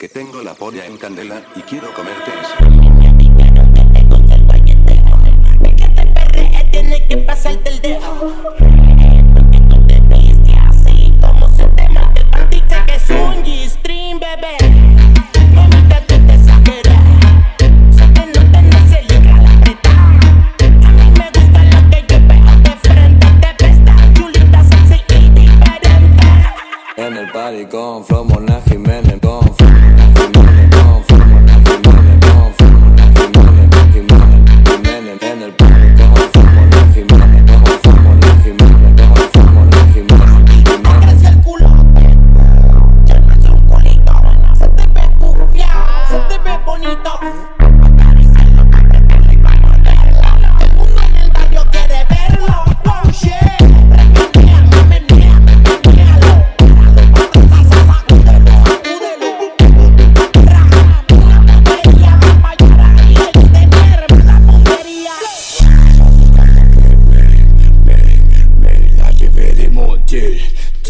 Que tengo la polla en candela y quiero comerte eso. Que te perre, tiene que pasarte el dedo. Porque tú te viste así como se te mate el Dice que es un G-string, bebé. Mamita, tú te exageras. Sé que no tenés el liga la preta. A mí me gusta lo que yo veo de frente. Te ves tan chulita, y diferente. En el party con Flow Mona Jiménez, con Flow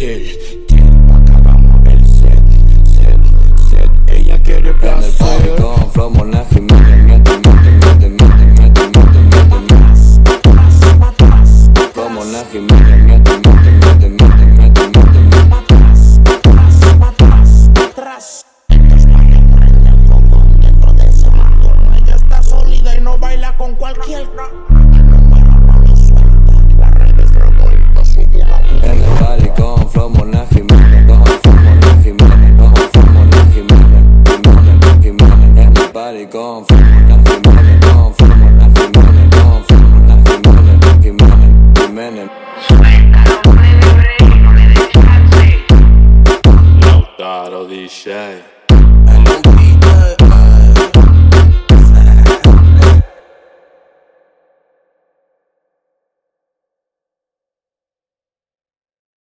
katil. En el party con Flow Mona Jiménez Con Flow Mona Jiménez Con Flow Mona Jiménez Jiménez, Jiménez Suéltalo, no le dé break, no le dé chance. Lautaro DJ En un beat